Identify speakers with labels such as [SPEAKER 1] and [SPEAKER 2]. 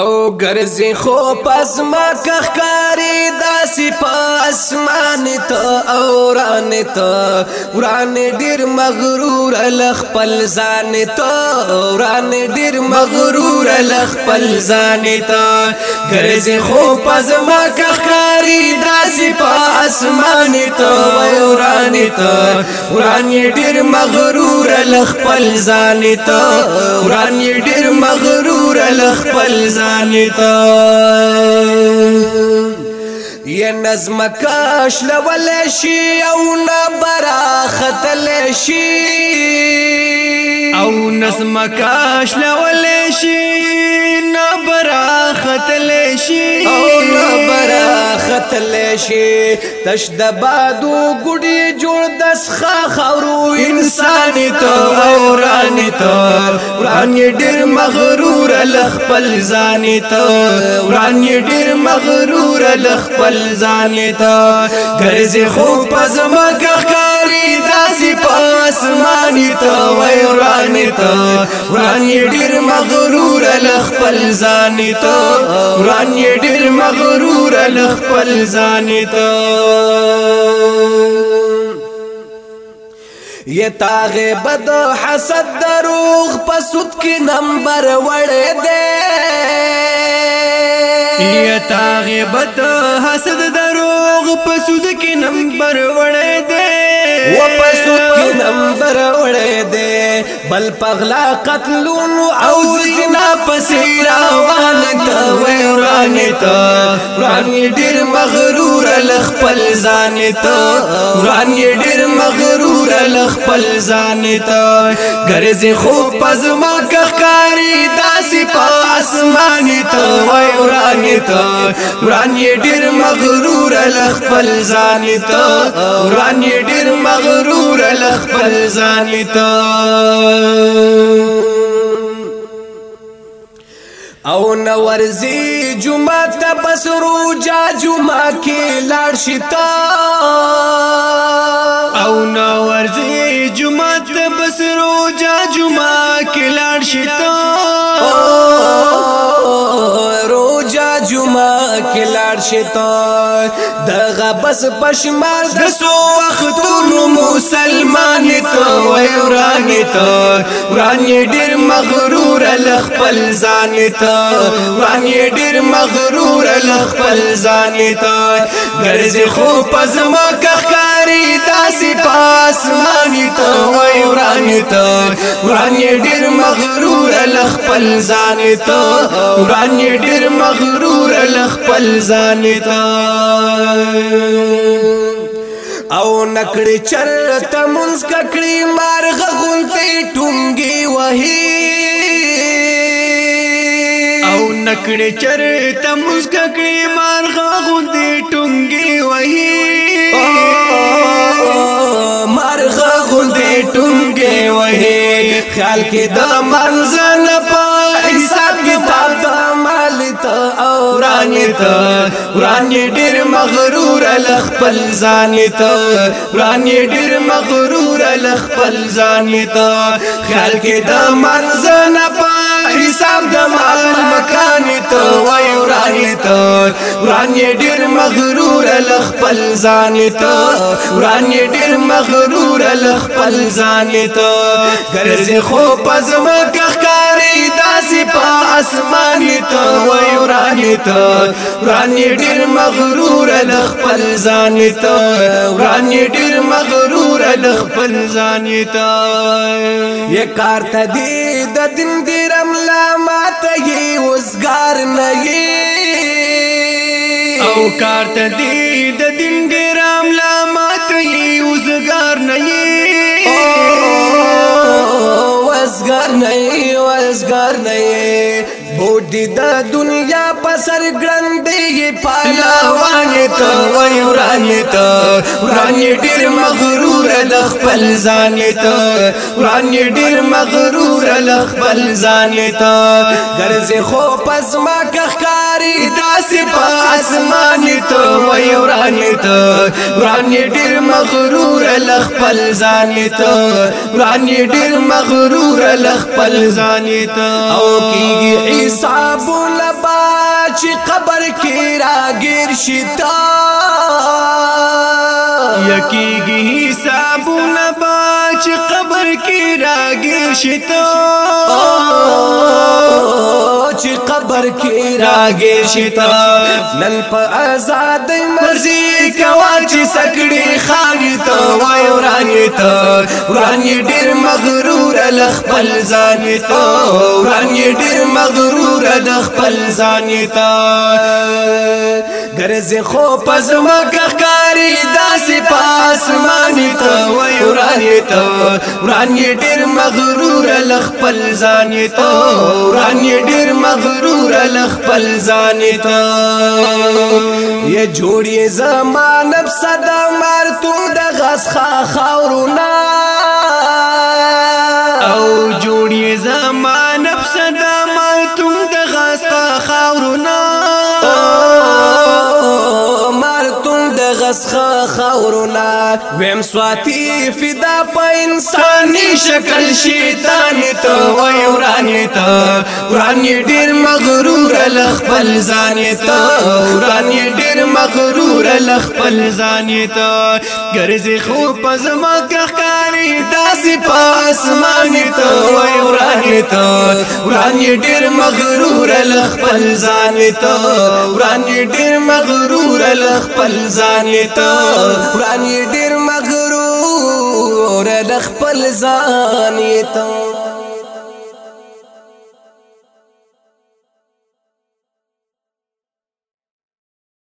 [SPEAKER 1] او ګرځي خو پس ما کخکاری داسې پاسمان ته او ران ته وران ډیر مغرور لخ پل ځان ته وران ډیر مغرور لخ پل ځان ته ګرځي خو پس ما کخکاری داسې پاسمان ته وران ته وران ډیر مغرور لخ پل ځان ته وران ډیر مغرور لخ پل ځان ورانیتا یا نظم کاش لول شي او نبرا خطل شي او نظم کاش لول شي نبرا خطل شي او نبرا خطل شي تش د بادو ګډي جوړ دس خا خورو انسان ته او ران ته وران ډیر مغرور لخپل ځان ته وران ډیر مغرور لخپل ځان ته ګرځي خو پزما کا داسې پاس مانی ته وای وران ته وران ډیر مغرور لخپل ځان ته وران ډیر مغرور لخپل ځان ته یہ تاغ بد حسد دروغ پسود کی نمبر وڑے دے یہ تاغ بد حسد دروغ پسود کی نمبر وڑے دے و پسو کی نمبر وړې دې بل پغلا قتلون او زنا پسې روان ته وې روان ته روان ډېر مغرور لخپل ځان ته روان ډېر مغرور لخپل ځان ته ګرځي خو پزما کخکاری داسې په اسمان ته وې روان ته روان ډېر مغرور لخپل ځان ته روان ډېر مغرور هر ځان او نو ورزي جمعه ته بس روجا جمعه کې لاړ شتا او نو ورزي جمعه ته بس روجا جمعه کې لاړ شتا جمعه کې لاړ شیطان دغه بس پشمار د سو وخت مسلمان ته وای وران ته وران ډیر مغرور لخپل ځان ته وران ډیر مغرور لخپل ځان ته ګرځي خو پزما کخکاری داسې پاس مانی ته وای ورانی ته ورانی ډیر مغرور لخپل ځان ته ورانی ډیر مغرور لخپل ځان ته او نکړی چرته منځ ککړی مارغ غونته ټونګي وهي او نکړی چرته منځ ککړی مارغ غونته ټونګي وهي مرغه غوندې ټونګې وهي خیال کې د منځن په حساب کتاب د مالت او رانیت رانی ډیر مغرور لخپل ځانیت رانی ډیر مغرور لخپل ځانیت خیال کې د منځن په حساب د مال مکان ته وای ورانی ته ورانی ډیر مغرور لخپل ځان ته ورانی ډیر مغرور لخپل ځان ته ګرځي خو پزما کخکاری داسې په اسمان ته وای ورانی ته ورانی ډیر مغرور لخپل ځان ته ورانی ډیر مغرور لخپل ځان ته یې کار ته دی د دین دی رمل لا ماته یې وزګار نه یې او کار ته دې د دین ګرام لا ماته یې وزګار نه یې وزګار نه یې وزګار نه یې بوډی د دنیا په سر ګړندې پالا وانه ته وای ورانه ته ورانه ډیر مغرور د خپل ځان ته ورانه ډیر مغرور د خپل ځان ته ګرځي خو پس ما کخکاری داسې په اسمان ته وای ورانه ته ورانه ډیر مغرور د خپل ځان ته ورانه ډیر مغرور د خپل ځان ته او کیږي صعب لبا چې قبر کې راګیر شتا یقیږي حساب لبا چې قبر کې راګیر شتا چې قبر کې راګیر شتا نن په آزاد مرزي کوا چې سکړي خاني ته وای ورانی ته ورانی ډیر مغرور د خپل ځان ته وران یې ډیر مغرور د خپل ځان ته ګرځي خو پزما کاری داسې پاسمان ته وران یې ته وران یې ډیر مغرور د خپل ځان ته وران یې ډیر مغرور د خپل ځان ته یې جوړې زمانه صدا مار تو د غسخه خاورونه جوړې زما نفس د ماتم د غستا خاورنا مارتم د غسخه خاورنا ویم سواتی فدا په انساني شکل شیطان ته وای ورانی ته ورانی ډیر مغرور لخپل ځان ته ورانی ډیر مغرور لخپل ځان ته ګرځي خو په زما کخکاری داسې په اسمان ته وای وران ته وران ډیر مغرور ل خپل ځان ته وران ډیر مغرور ل خپل ځان ته وران ډیر مغرور ل خپل ځان ته